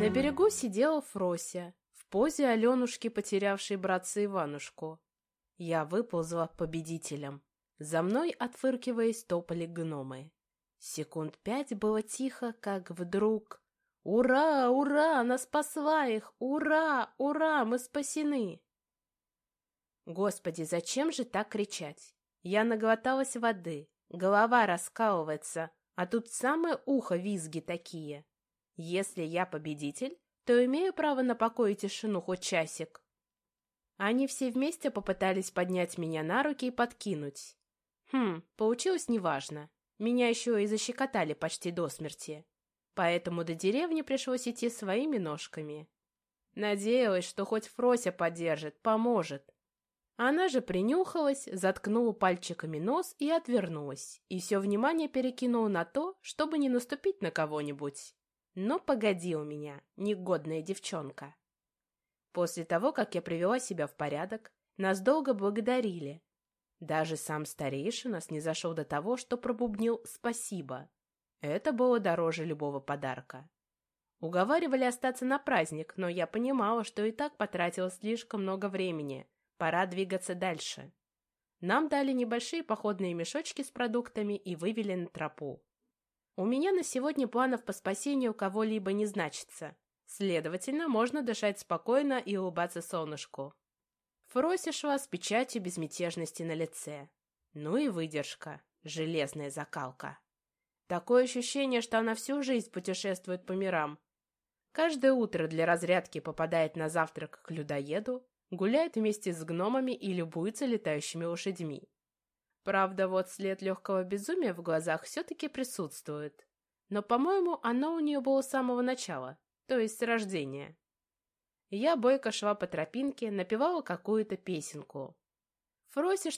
На берегу сидела Фрося, в позе Аленушки, потерявшей братца Иванушку. Я выползла победителем. За мной, отфыркиваясь, топали гномы. Секунд пять было тихо, как вдруг... «Ура! Ура! Она спасла их! Ура! Ура! Мы спасены!» Господи, зачем же так кричать? Я наглоталась воды, голова раскалывается, а тут самое ухо визги такие. Если я победитель, то имею право на покой и тишину хоть часик. Они все вместе попытались поднять меня на руки и подкинуть. Хм, получилось неважно. Меня еще и защекотали почти до смерти. Поэтому до деревни пришлось идти своими ножками. Надеялась, что хоть Фрося поддержит, поможет. Она же принюхалась, заткнула пальчиками нос и отвернулась, и все внимание перекинула на то, чтобы не наступить на кого-нибудь. Но погоди у меня, негодная девчонка. После того, как я привела себя в порядок, нас долго благодарили. Даже сам старейшина снизошел до того, что пробубнил «спасибо». Это было дороже любого подарка. Уговаривали остаться на праздник, но я понимала, что и так потратила слишком много времени — Пора двигаться дальше. Нам дали небольшие походные мешочки с продуктами и вывели на тропу. У меня на сегодня планов по спасению кого-либо не значится. Следовательно, можно дышать спокойно и улыбаться солнышку. Фрося шла с печатью безмятежности на лице. Ну и выдержка. Железная закалка. Такое ощущение, что она всю жизнь путешествует по мирам. Каждое утро для разрядки попадает на завтрак к людоеду, гуляет вместе с гномами и любуется летающими лошадьми. Правда, вот след легкого безумия в глазах все-таки присутствует. Но, по-моему, оно у нее было с самого начала, то есть с рождения. Я бойко шла по тропинке, напевала какую-то песенку. Фрося